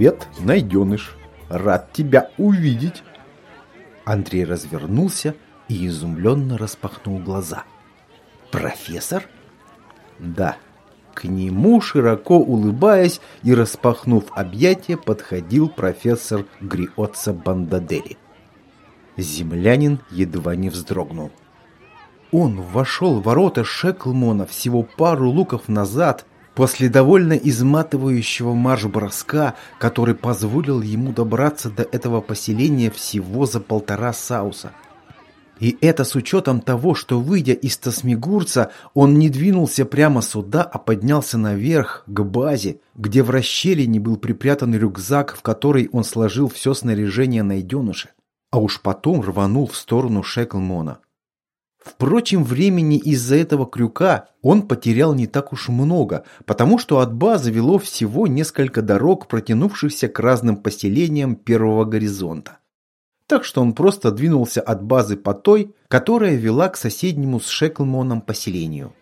«Привет, найденыш! Рад тебя увидеть!» Андрей развернулся и изумленно распахнул глаза. «Профессор?» «Да». К нему, широко улыбаясь и распахнув объятия, подходил профессор Гриотца Бандадери. Землянин едва не вздрогнул. Он вошел в ворота Шеклмона всего пару луков назад, после довольно изматывающего марш-броска, который позволил ему добраться до этого поселения всего за полтора сауса. И это с учетом того, что, выйдя из Тасмигурца, он не двинулся прямо сюда, а поднялся наверх, к базе, где в расщелине был припрятан рюкзак, в который он сложил все снаряжение найденыша, а уж потом рванул в сторону Шеклмона. Впрочем, времени из-за этого крюка он потерял не так уж много, потому что от базы вело всего несколько дорог, протянувшихся к разным поселениям первого горизонта. Так что он просто двинулся от базы по той, которая вела к соседнему с Шеклмоном поселению.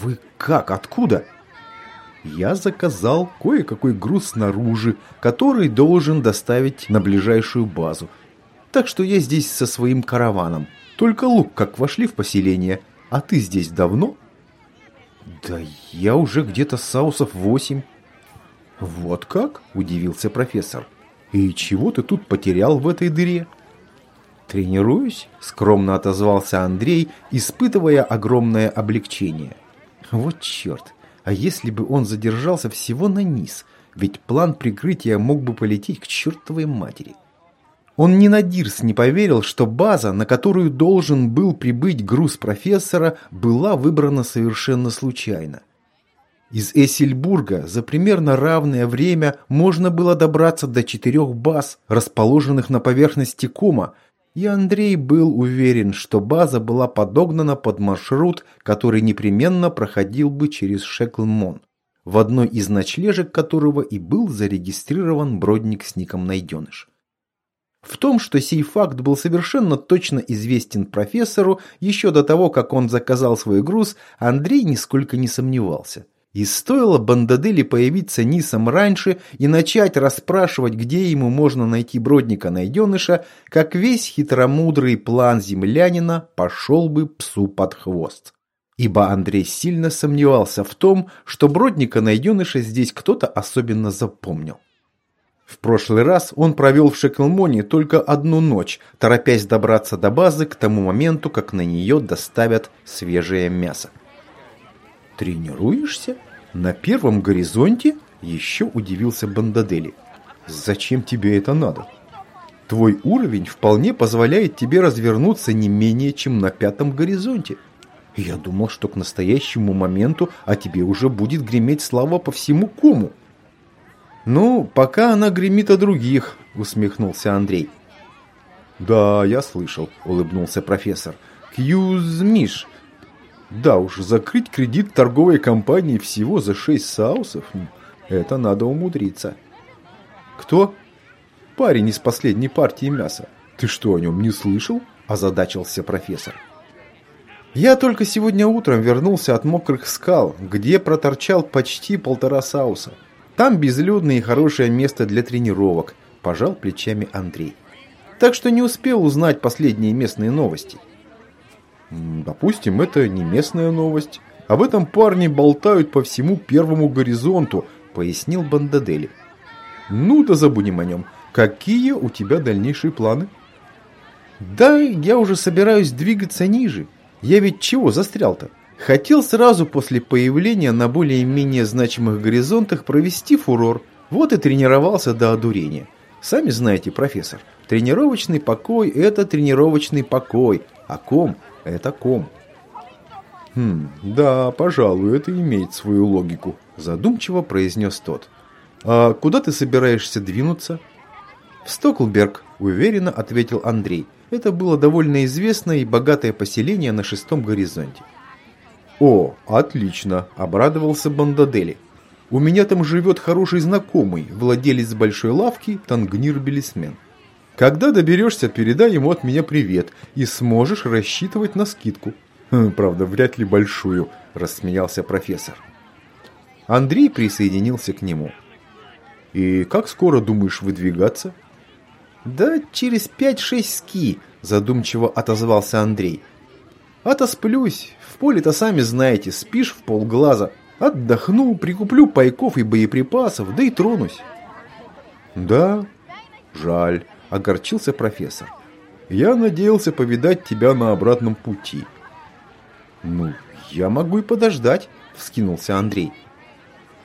«Вы как? Откуда?» «Я заказал кое-какой груз снаружи, который должен доставить на ближайшую базу. Так что я здесь со своим караваном», только лук как вошли в поселение. А ты здесь давно? Да я уже где-то саусов восемь. Вот как? Удивился профессор. И чего ты тут потерял в этой дыре? Тренируюсь, скромно отозвался Андрей, испытывая огромное облегчение. Вот черт, а если бы он задержался всего на низ, ведь план прикрытия мог бы полететь к чертовой матери. Он ни на Дирс не поверил, что база, на которую должен был прибыть груз профессора, была выбрана совершенно случайно. Из Эссельбурга за примерно равное время можно было добраться до четырех баз, расположенных на поверхности Кома, и Андрей был уверен, что база была подогнана под маршрут, который непременно проходил бы через Шеклмон, в одной из ночлежек которого и был зарегистрирован бродник с ником Найденыш. В том, что сей факт был совершенно точно известен профессору еще до того, как он заказал свой груз, Андрей нисколько не сомневался. И стоило Бандадели появиться Нисом раньше и начать расспрашивать, где ему можно найти бродника-найденыша, как весь хитромудрый план землянина пошел бы псу под хвост. Ибо Андрей сильно сомневался в том, что бродника-найденыша здесь кто-то особенно запомнил. В прошлый раз он провел в Шеклмоне только одну ночь, торопясь добраться до базы к тому моменту, как на нее доставят свежее мясо. «Тренируешься? На первом горизонте?» – еще удивился Бандадели. «Зачем тебе это надо? Твой уровень вполне позволяет тебе развернуться не менее, чем на пятом горизонте. Я думал, что к настоящему моменту о тебе уже будет греметь слава по всему кому». «Ну, пока она гремит о других», – усмехнулся Андрей. «Да, я слышал», – улыбнулся профессор. «Кьюзмиш». «Да уж, закрыть кредит торговой компании всего за шесть саусов – это надо умудриться». «Кто?» «Парень из последней партии мяса. Ты что, о нем не слышал?» – озадачился профессор. «Я только сегодня утром вернулся от мокрых скал, где проторчал почти полтора сауса. Там безлюдное и хорошее место для тренировок, пожал плечами Андрей. Так что не успел узнать последние местные новости. Допустим, это не местная новость. Об этом парни болтают по всему первому горизонту, пояснил Бандадели. Ну да забудем о нем. Какие у тебя дальнейшие планы? Да, я уже собираюсь двигаться ниже. Я ведь чего застрял-то? Хотел сразу после появления на более-менее значимых горизонтах провести фурор. Вот и тренировался до одурения. Сами знаете, профессор, тренировочный покой – это тренировочный покой, а ком – это ком. «Хм, да, пожалуй, это имеет свою логику», – задумчиво произнес тот. «А куда ты собираешься двинуться?» «В Стоклберг», – уверенно ответил Андрей. Это было довольно известное и богатое поселение на шестом горизонте. «О, отлично!» – обрадовался Бандадели. «У меня там живет хороший знакомый, владелец большой лавки Тангнир Белисмен. Когда доберешься, передай ему от меня привет и сможешь рассчитывать на скидку». «Хм, «Правда, вряд ли большую», – рассмеялся профессор. Андрей присоединился к нему. И как скоро думаешь выдвигаться? Да через пять-шесть ски, задумчиво отозвался Андрей. Отосплюсь. В поле-то сами знаете, спишь в полглаза. Отдохну, прикуплю пайков и боеприпасов, да и тронусь. Да, жаль, огорчился профессор. Я надеялся повидать тебя на обратном пути. Ну, я могу и подождать, вскинулся Андрей.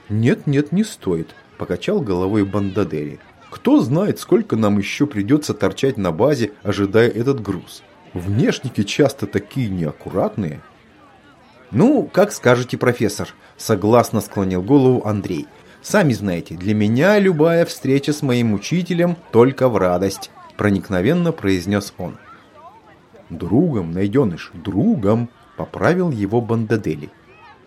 Нет, нет, не стоит, покачал головой Бандадери. Кто знает, сколько нам еще придется торчать на базе, ожидая этот груз. Внешники часто такие неаккуратные. Ну, как скажете, профессор, согласно склонил голову Андрей. Сами знаете, для меня любая встреча с моим учителем только в радость, проникновенно произнес он. Другом, найденыш, другом, поправил его Бандадели.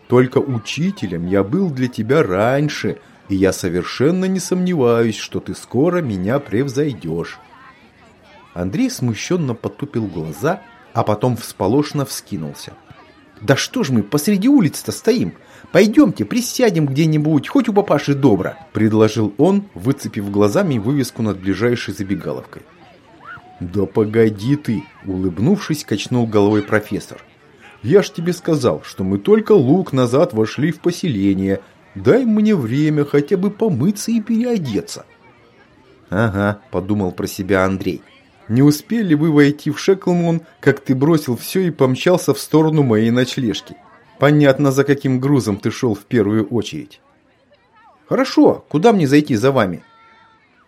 Только учителем я был для тебя раньше, и я совершенно не сомневаюсь, что ты скоро меня превзойдешь. Андрей смущенно потупил глаза, а потом всполошно вскинулся. «Да что ж мы посреди улицы-то стоим? Пойдемте, присядем где-нибудь, хоть у папаши добра», – предложил он, выцепив глазами вывеску над ближайшей забегаловкой. «Да погоди ты!» – улыбнувшись, качнул головой профессор. «Я ж тебе сказал, что мы только лук назад вошли в поселение. Дай мне время хотя бы помыться и переодеться». «Ага», – подумал про себя Андрей. Не успели вы войти в Шеклмон, как ты бросил все и помчался в сторону моей ночлежки. Понятно, за каким грузом ты шел в первую очередь. Хорошо, куда мне зайти за вами?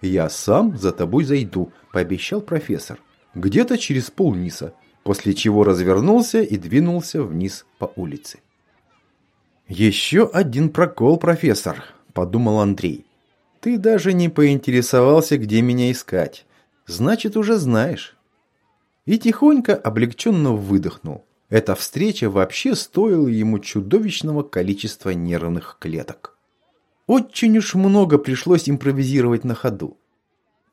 Я сам за тобой зайду, пообещал профессор. Где-то через полниса, после чего развернулся и двинулся вниз по улице. Еще один прокол, профессор, подумал Андрей. Ты даже не поинтересовался, где меня искать значит, уже знаешь. И тихонько облегченно выдохнул. Эта встреча вообще стоила ему чудовищного количества нервных клеток. Очень уж много пришлось импровизировать на ходу.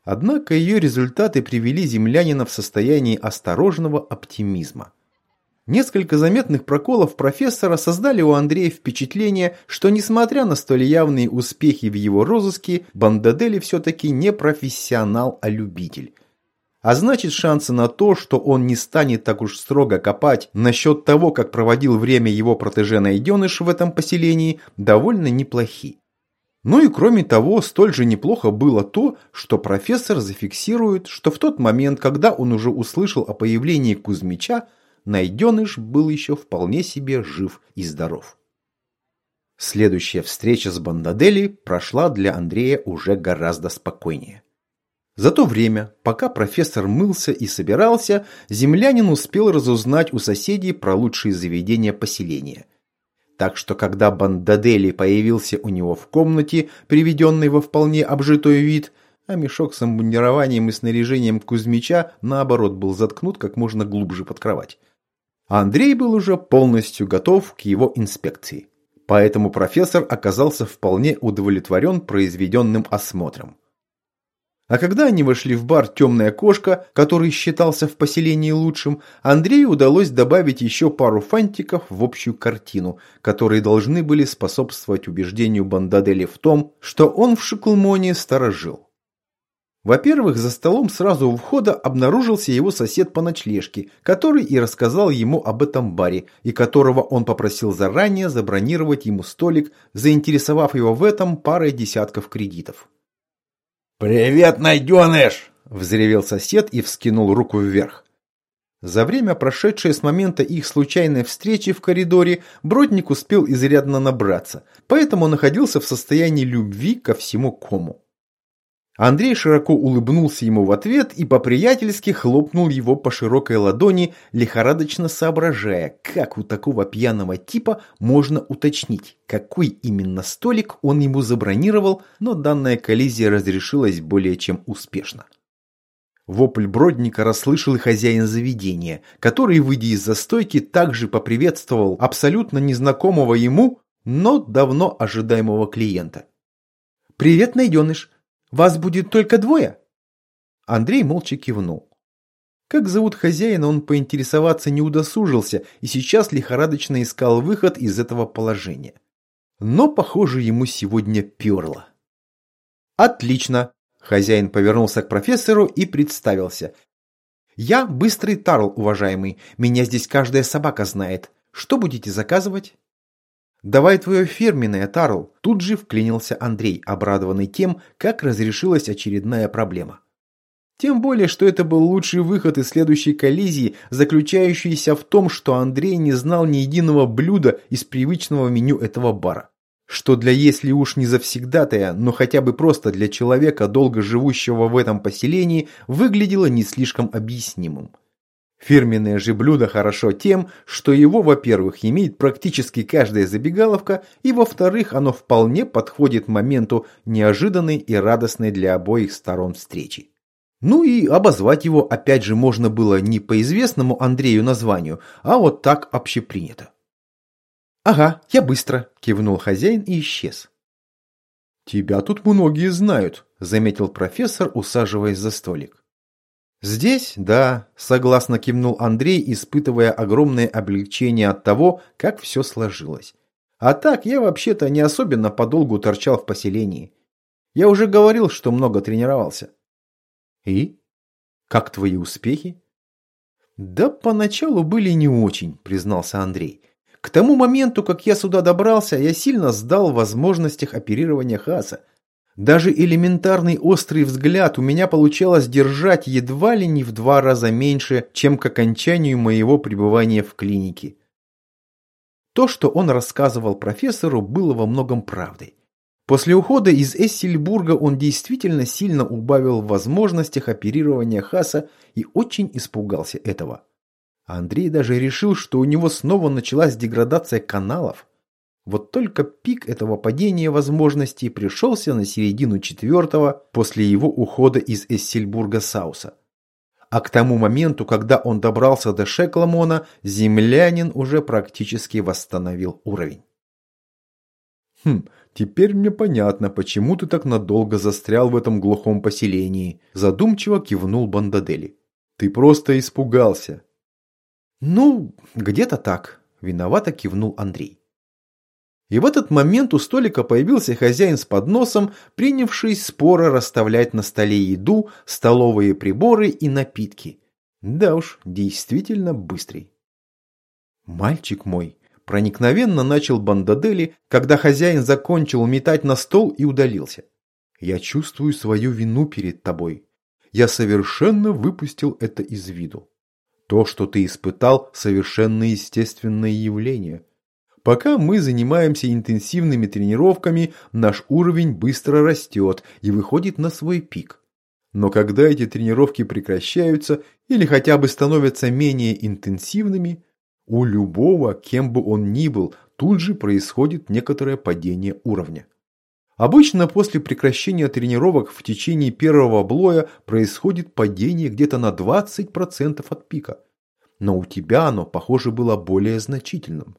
Однако ее результаты привели землянина в состояние осторожного оптимизма. Несколько заметных проколов профессора создали у Андрея впечатление, что несмотря на столь явные успехи в его розыске, Бандадели все-таки не профессионал, а любитель. А значит, шансы на то, что он не станет так уж строго копать насчет того, как проводил время его протеже-найденыш в этом поселении, довольно неплохи. Ну и кроме того, столь же неплохо было то, что профессор зафиксирует, что в тот момент, когда он уже услышал о появлении Кузьмича, найденыш был еще вполне себе жив и здоров. Следующая встреча с Бандадели прошла для Андрея уже гораздо спокойнее. За то время, пока профессор мылся и собирался, землянин успел разузнать у соседей про лучшие заведения поселения. Так что когда Бандадели появился у него в комнате, приведенной во вполне обжитой вид, а мешок с обмундированием и снаряжением Кузьмича, наоборот, был заткнут как можно глубже под кровать, а Андрей был уже полностью готов к его инспекции. Поэтому профессор оказался вполне удовлетворен произведенным осмотром. А когда они вошли в бар «Темная кошка», который считался в поселении лучшим, Андрею удалось добавить еще пару фантиков в общую картину, которые должны были способствовать убеждению Бандадели в том, что он в Шиклмоне сторожил. Во-первых, за столом сразу у входа обнаружился его сосед по ночлежке, который и рассказал ему об этом баре, и которого он попросил заранее забронировать ему столик, заинтересовав его в этом парой десятков кредитов. «Привет, найденыш!» – взревел сосед и вскинул руку вверх. За время, прошедшее с момента их случайной встречи в коридоре, Бродник успел изрядно набраться, поэтому находился в состоянии любви ко всему кому. Андрей широко улыбнулся ему в ответ и по-приятельски хлопнул его по широкой ладони, лихорадочно соображая, как у такого пьяного типа можно уточнить, какой именно столик он ему забронировал, но данная коллизия разрешилась более чем успешно. Вопль Бродника расслышал и хозяин заведения, который, выйдя из застойки, также поприветствовал абсолютно незнакомого ему, но давно ожидаемого клиента. «Привет, найденыш! Вас будет только двое?» Андрей молча кивнул. Как зовут хозяина, он поинтересоваться не удосужился и сейчас лихорадочно искал выход из этого положения. Но, похоже, ему сегодня перло. Отлично. Хозяин повернулся к профессору и представился. Я быстрый Тарл, уважаемый. Меня здесь каждая собака знает. Что будете заказывать? «Давай твое фирменное, Тарл!» Тут же вклинился Андрей, обрадованный тем, как разрешилась очередная проблема. Тем более, что это был лучший выход из следующей коллизии, заключающийся в том, что Андрей не знал ни единого блюда из привычного меню этого бара. Что для если уж не завсегдатая, но хотя бы просто для человека, долго живущего в этом поселении, выглядело не слишком объяснимым. Фирменное же блюдо хорошо тем, что его, во-первых, имеет практически каждая забегаловка, и, во-вторых, оно вполне подходит моменту неожиданной и радостной для обоих сторон встречи. Ну и обозвать его опять же можно было не по известному Андрею названию, а вот так общепринято. «Ага, я быстро», – кивнул хозяин и исчез. «Тебя тут многие знают», – заметил профессор, усаживаясь за столик. «Здесь, да», – согласно кивнул Андрей, испытывая огромное облегчение от того, как все сложилось. «А так, я вообще-то не особенно подолгу торчал в поселении. Я уже говорил, что много тренировался». И? Как твои успехи? Да поначалу были не очень, признался Андрей. К тому моменту, как я сюда добрался, я сильно сдал в возможностях оперирования Хаса. Даже элементарный острый взгляд у меня получалось держать едва ли не в два раза меньше, чем к окончанию моего пребывания в клинике. То, что он рассказывал профессору, было во многом правдой. После ухода из Эссельбурга он действительно сильно убавил в возможностях оперирования Хаса и очень испугался этого. Андрей даже решил, что у него снова началась деградация каналов. Вот только пик этого падения возможностей пришелся на середину четвертого после его ухода из Эссельбурга Сауса. А к тому моменту, когда он добрался до Шекламона, землянин уже практически восстановил уровень. Хм, Теперь мне понятно, почему ты так надолго застрял в этом глухом поселении. Задумчиво кивнул Бандадели. Ты просто испугался. Ну, где-то так. Виновато кивнул Андрей. И в этот момент у столика появился хозяин с подносом, принявший споро расставлять на столе еду, столовые приборы и напитки. Да уж, действительно быстрый. «Мальчик мой, Проникновенно начал Бандадели, когда хозяин закончил метать на стол и удалился. «Я чувствую свою вину перед тобой. Я совершенно выпустил это из виду. То, что ты испытал, совершенно естественное явление. Пока мы занимаемся интенсивными тренировками, наш уровень быстро растет и выходит на свой пик. Но когда эти тренировки прекращаются или хотя бы становятся менее интенсивными, у любого, кем бы он ни был, тут же происходит некоторое падение уровня. Обычно после прекращения тренировок в течение первого блоя происходит падение где-то на 20% от пика. Но у тебя оно, похоже, было более значительным.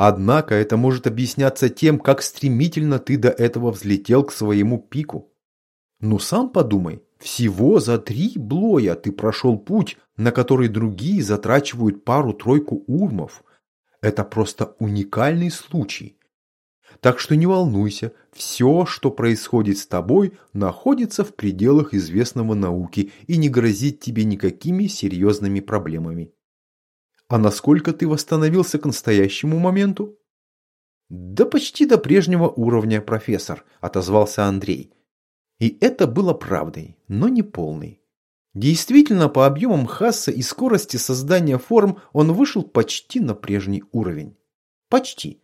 Однако это может объясняться тем, как стремительно ты до этого взлетел к своему пику. Ну сам подумай, всего за три блоя ты прошел путь, на который другие затрачивают пару-тройку урмов. Это просто уникальный случай. Так что не волнуйся, все, что происходит с тобой, находится в пределах известного науки и не грозит тебе никакими серьезными проблемами. А насколько ты восстановился к настоящему моменту? Да почти до прежнего уровня, профессор, отозвался Андрей. И это было правдой, но не полной. Действительно, по объемам Хасса и скорости создания форм он вышел почти на прежний уровень. Почти.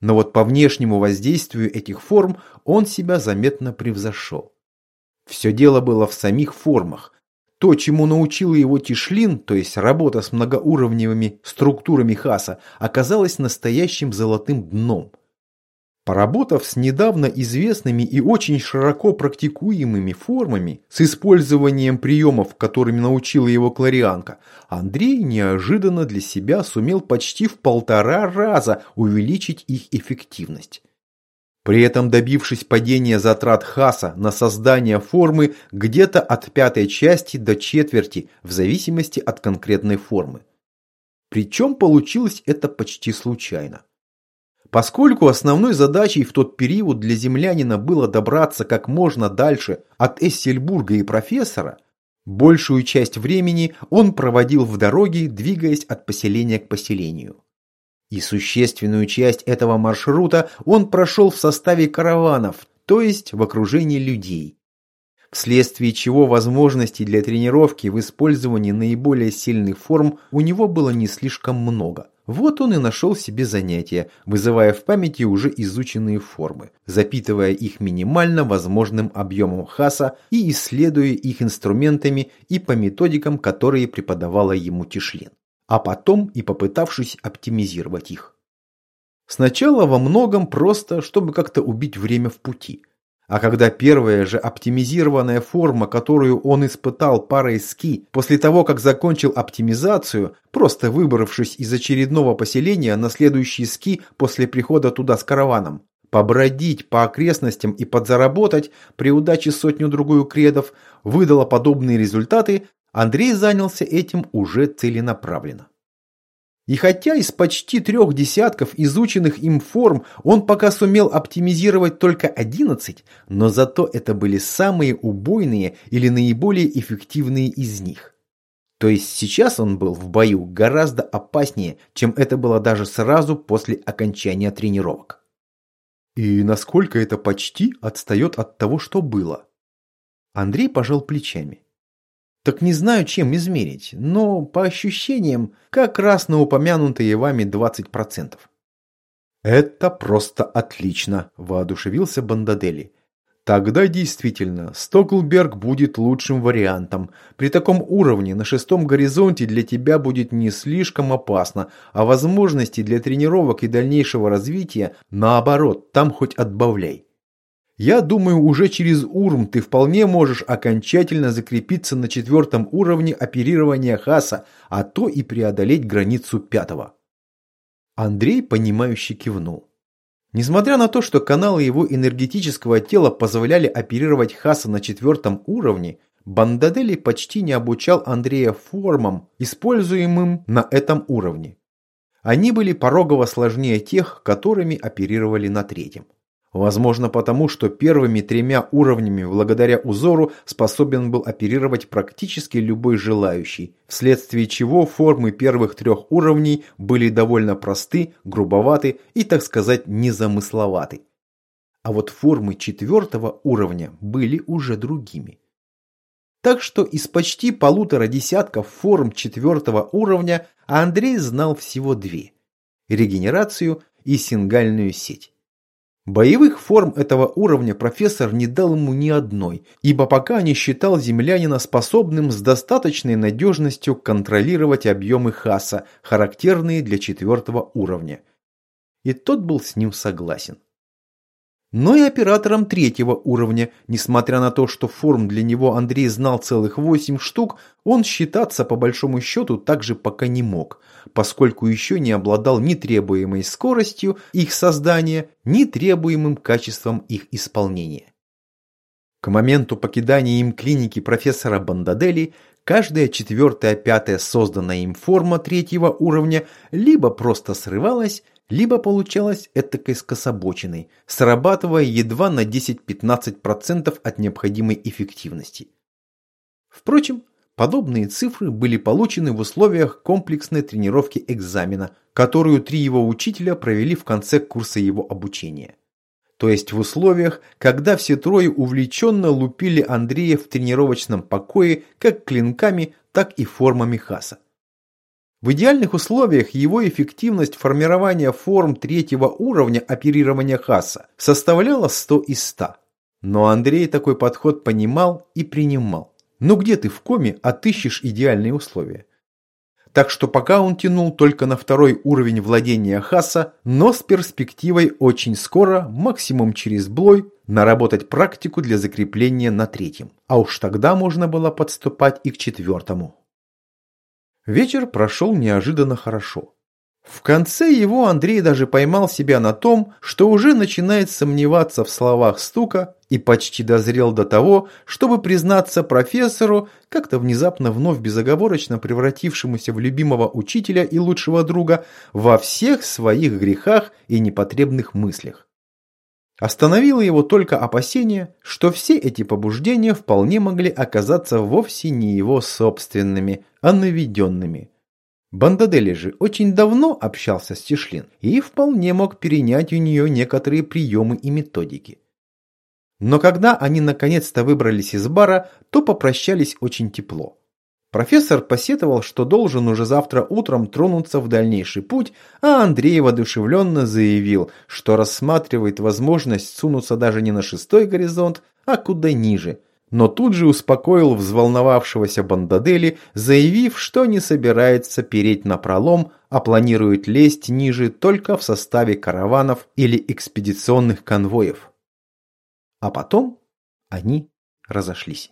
Но вот по внешнему воздействию этих форм он себя заметно превзошел. Все дело было в самих формах. То, чему научил его Тишлин, то есть работа с многоуровневыми структурами Хаса, оказалось настоящим золотым дном – Поработав с недавно известными и очень широко практикуемыми формами, с использованием приемов, которыми научила его Кларианка, Андрей неожиданно для себя сумел почти в полтора раза увеличить их эффективность. При этом добившись падения затрат Хаса на создание формы где-то от пятой части до четверти, в зависимости от конкретной формы. Причем получилось это почти случайно. Поскольку основной задачей в тот период для землянина было добраться как можно дальше от Эссельбурга и профессора, большую часть времени он проводил в дороге, двигаясь от поселения к поселению. И существенную часть этого маршрута он прошел в составе караванов, то есть в окружении людей. Вследствие чего возможностей для тренировки в использовании наиболее сильных форм у него было не слишком много. Вот он и нашел себе занятия, вызывая в памяти уже изученные формы, запитывая их минимально возможным объемом хаса и исследуя их инструментами и по методикам, которые преподавала ему Тишлин, а потом и попытавшись оптимизировать их. Сначала во многом просто, чтобы как-то убить время в пути – а когда первая же оптимизированная форма, которую он испытал парой ски после того, как закончил оптимизацию, просто выбравшись из очередного поселения на следующий ски после прихода туда с караваном, побродить по окрестностям и подзаработать при удаче сотню-другую кредов, выдала подобные результаты, Андрей занялся этим уже целенаправленно. И хотя из почти трех десятков изученных им форм он пока сумел оптимизировать только 11, но зато это были самые убойные или наиболее эффективные из них. То есть сейчас он был в бою гораздо опаснее, чем это было даже сразу после окончания тренировок. И насколько это почти отстает от того, что было? Андрей пожал плечами. Так не знаю, чем измерить, но по ощущениям, как раз на упомянутые вами 20%. Это просто отлично, воодушевился Бандадели. Тогда действительно, Стоклберг будет лучшим вариантом. При таком уровне на шестом горизонте для тебя будет не слишком опасно, а возможности для тренировок и дальнейшего развития, наоборот, там хоть отбавляй. Я думаю, уже через Урм ты вполне можешь окончательно закрепиться на четвертом уровне оперирования Хаса, а то и преодолеть границу пятого. Андрей, понимающе кивнул. Несмотря на то, что каналы его энергетического тела позволяли оперировать Хаса на четвертом уровне, Бандадели почти не обучал Андрея формам, используемым на этом уровне. Они были порогово сложнее тех, которыми оперировали на третьем. Возможно потому, что первыми тремя уровнями благодаря узору способен был оперировать практически любой желающий, вследствие чего формы первых трех уровней были довольно просты, грубоваты и, так сказать, незамысловаты. А вот формы четвертого уровня были уже другими. Так что из почти полутора десятков форм четвертого уровня Андрей знал всего две – регенерацию и сингальную сеть. Боевых форм этого уровня профессор не дал ему ни одной, ибо пока не считал землянина способным с достаточной надежностью контролировать объемы хаса, характерные для четвертого уровня. И тот был с ним согласен. Но и оператором третьего уровня, несмотря на то, что форм для него Андрей знал целых восемь штук, он считаться по большому счету также пока не мог – поскольку еще не обладал ни требуемой скоростью их создания, ни требуемым качеством их исполнения. К моменту покидания им клиники профессора Бандадели каждая четвертая, пятая созданная им форма третьего уровня либо просто срывалась, либо получалась этакой скособоченной, срабатывая едва на 10-15% от необходимой эффективности. Впрочем, Подобные цифры были получены в условиях комплексной тренировки экзамена, которую три его учителя провели в конце курса его обучения. То есть в условиях, когда все трое увлеченно лупили Андрея в тренировочном покое как клинками, так и формами хаса. В идеальных условиях его эффективность формирования форм третьего уровня оперирования хаса составляла 100 из 100. Но Андрей такой подход понимал и принимал. Но где ты в коме отыщешь идеальные условия? Так что пока он тянул только на второй уровень владения Хаса, но с перспективой очень скоро, максимум через блой, наработать практику для закрепления на третьем. А уж тогда можно было подступать и к четвертому. Вечер прошел неожиданно хорошо. В конце его Андрей даже поймал себя на том, что уже начинает сомневаться в словах стука и почти дозрел до того, чтобы признаться профессору, как-то внезапно вновь безоговорочно превратившемуся в любимого учителя и лучшего друга, во всех своих грехах и непотребных мыслях. Остановило его только опасение, что все эти побуждения вполне могли оказаться вовсе не его собственными, а наведенными. Бандадели же очень давно общался с Тишлин и вполне мог перенять у нее некоторые приемы и методики. Но когда они наконец-то выбрались из бара, то попрощались очень тепло. Профессор посетовал, что должен уже завтра утром тронуться в дальнейший путь, а Андрей воодушевленно заявил, что рассматривает возможность сунуться даже не на шестой горизонт, а куда ниже. Но тут же успокоил взволновавшегося Бандадели, заявив, что не собирается переть на пролом, а планирует лезть ниже только в составе караванов или экспедиционных конвоев. А потом они разошлись.